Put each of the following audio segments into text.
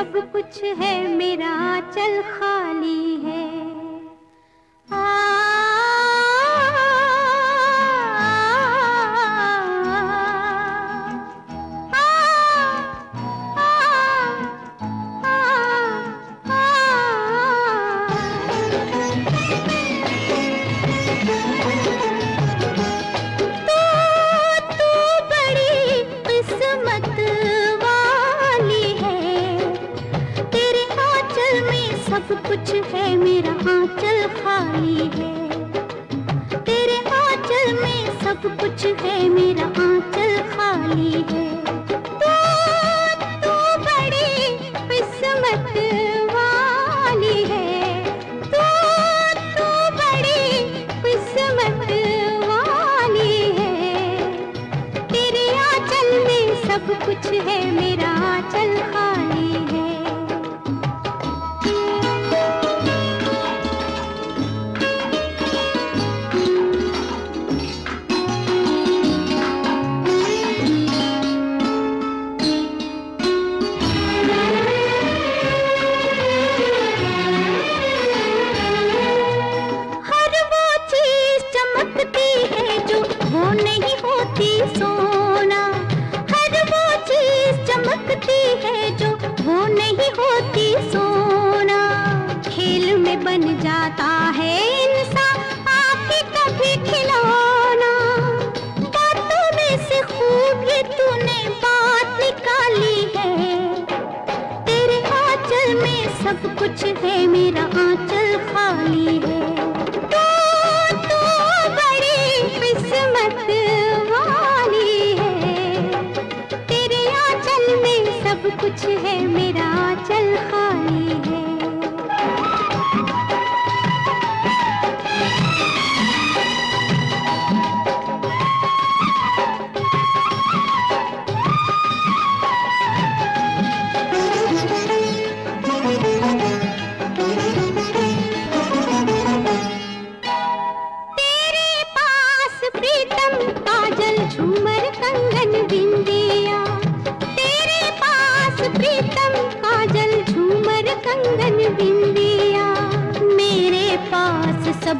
सब कुछ है मेरा चल खाली है। सब कुछ है मेरा आंचल खाली है। तेरे आंचल में सब कुछ है मेरा आंचल खाली है। तेरे आंचल में सब कुछ है मेरा आंचल खाली चमकती है जो वो नहीं होती सोना। खेल में बन जाता है इंसान आके कभी खिलौना। बातों में से खूब ये तूने बात निकाली है। तेरे आंचल में सब कुछ है मेरा आंचल खाली है। तो, तो बड़ी किस्मत है मेरा चल खाली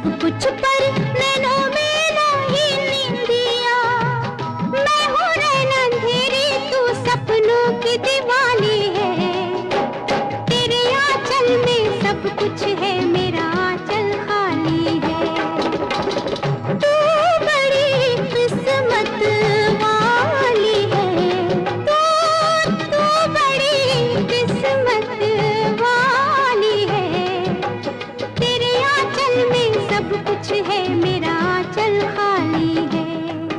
कुछ